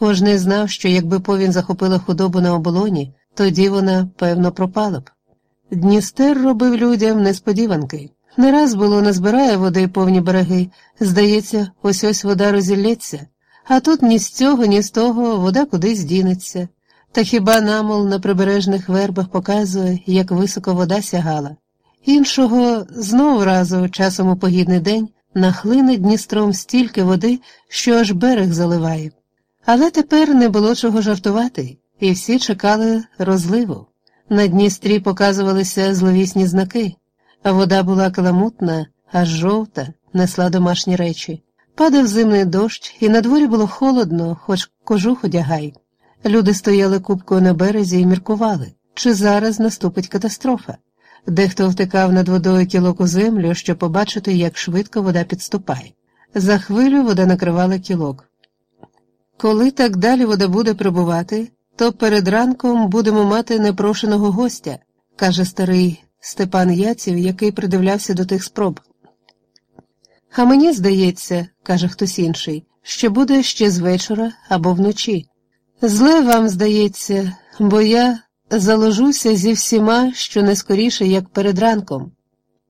Кожний знав, що якби повінь захопила худобу на оболоні, тоді вона, певно, пропала б. Дністер робив людям несподіванки. Не раз було не збирає води повні береги, здається, ось ось вода розілється, а тут ні з цього, ні з того вода кудись дінеться. Та хіба намол на прибережних вербах показує, як високо вода сягала. Іншого знову разу, часом у погідний день, нахлине Дністром стільки води, що аж берег заливає. Але тепер не було чого жартувати, і всі чекали розливу. На Дністрі показувалися зловісні знаки, вода була каламутна, аж жовта, несла домашні речі. Падав зимний дощ, і на дворі було холодно, хоч кожух одягай. Люди стояли купкою на березі і міркували, чи зараз наступить катастрофа. Дехто втикав над водою кілок у землю, щоб побачити, як швидко вода підступає. За хвилю вода накривала кілок. Коли так далі вода буде прибувати, то перед ранком будемо мати непрошеного гостя, каже старий Степан Яців, який придивлявся до тих спроб. А мені здається, каже хтось інший, що буде ще з вечора або вночі. Зле вам здається, бо я заложуся зі всіма, що не скоріше, як перед ранком.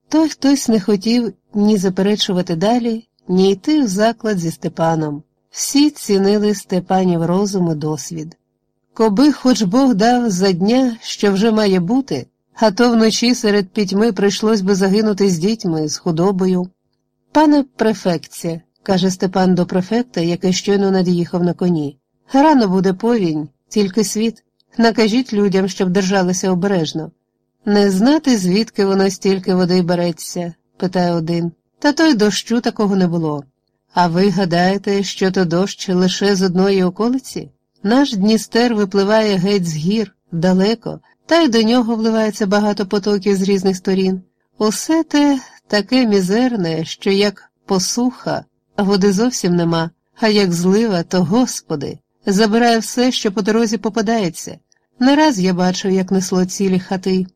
Той хтось не хотів ні заперечувати далі, ні йти в заклад зі Степаном. Всі цінили Степанів розум і досвід. Коби хоч Бог дав за дня, що вже має бути, а то вночі серед пітьми прийшлось би загинути з дітьми, з худобою. Пане префектці, каже Степан до префекта, який щойно над'їхав на коні. Рано буде повінь, тільки світ. Накажіть людям, щоб держалися обережно. Не знати, звідки воно стільки води береться, питає один. Та той дощу такого не було. А ви гадаєте, що то дощ лише з одної околиці? Наш Дністер випливає геть з гір, далеко, та й до нього вливається багато потоків з різних сторін. Усе те таке мізерне, що як посуха, води зовсім нема, а як злива, то господи, забирає все, що по дорозі попадається. Не раз я бачив, як несло цілі хати.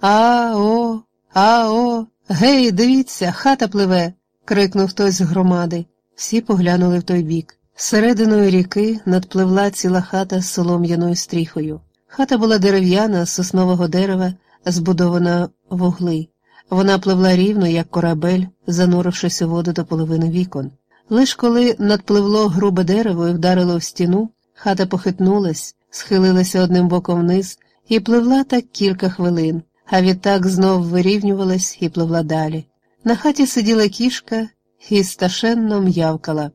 А о, а о, гей, дивіться, хата пливе. Крикнув хтось з громади. Всі поглянули в той бік. Серединою ріки надпливла ціла хата з солом'яною стріхою. Хата була дерев'яна з соснового дерева, збудована вугли. Вона пливла рівно, як корабель, занурившись у воду до половини вікон. Лиш коли надпливло грубе дерево і вдарило в стіну, хата похитнулась, схилилася одним боком вниз і пливла так кілька хвилин, а відтак знов вирівнювалась і пливла далі. На хаті сиділа кішка і сташенно м'явкала.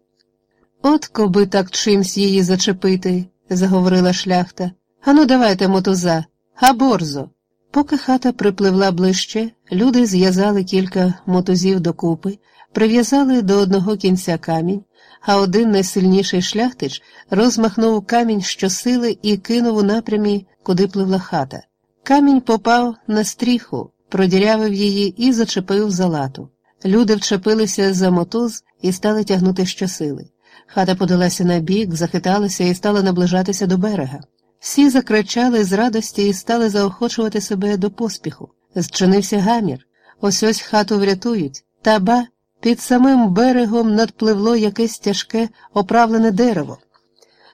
От коби так чимсь її зачепити, заговорила шляхта. Ану, давайте мотуза, а борзо. Поки хата припливла ближче, люди зв'язали кілька мотузів докупи, прив'язали до одного кінця камінь, а один найсильніший шляхтич розмахнув камінь щосили і кинув у напрямі, куди пливла хата. Камінь попав на стріху, продірявив її і зачепив за лату. Люди вчепилися за мотуз і стали тягнути щосили. Хата подалася на бік, захиталася і стала наближатися до берега. Всі закричали з радості і стали заохочувати себе до поспіху. Зчинився гамір. Ось ось хату врятують, та ба під самим берегом надпливло якесь тяжке оправлене дерево.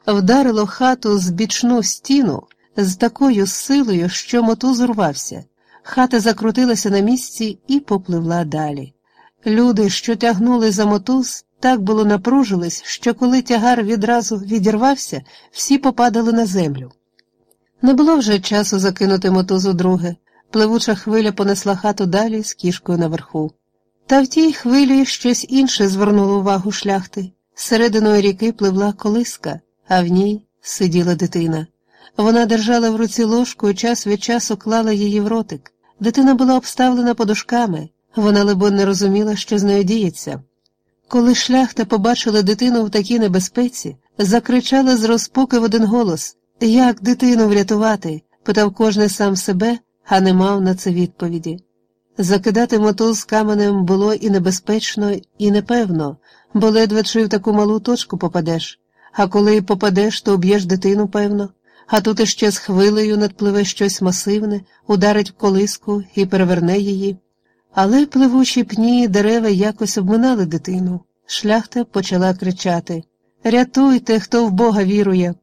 Вдарило хату з бічну стіну з такою силою, що мотуз урвався. Хата закрутилася на місці і попливла далі. Люди, що тягнули за мотуз, так було напружились, що коли тягар відразу відірвався, всі попадали на землю. Не було вже часу закинути мотузу друге. Пливуча хвиля понесла хату далі з кішкою наверху. Та в тій хвилі щось інше звернуло увагу шляхти. Серединою ріки пливла колиска, а в ній сиділа дитина. Вона держала в руці ложку і час від часу клала її в ротик. Дитина була обставлена подушками, вона, либо, не розуміла, що з нею діється. Коли шляхта побачила дитину в такій небезпеці, закричала з розпуки в один голос Як дитину врятувати? питав кожний сам себе, а не мав на це відповіді. Закидати мотуз каменем було і небезпечно, і непевно, бо ледве чи в таку малу точку попадеш, а коли попадеш, то об'єш дитину, певно, а тут іще з хвилею надпливе щось масивне, ударить в колиску і переверне її. Але пливучі пні дерева якось обминали дитину. Шляхта почала кричати Рятуйте, хто в Бога вірує.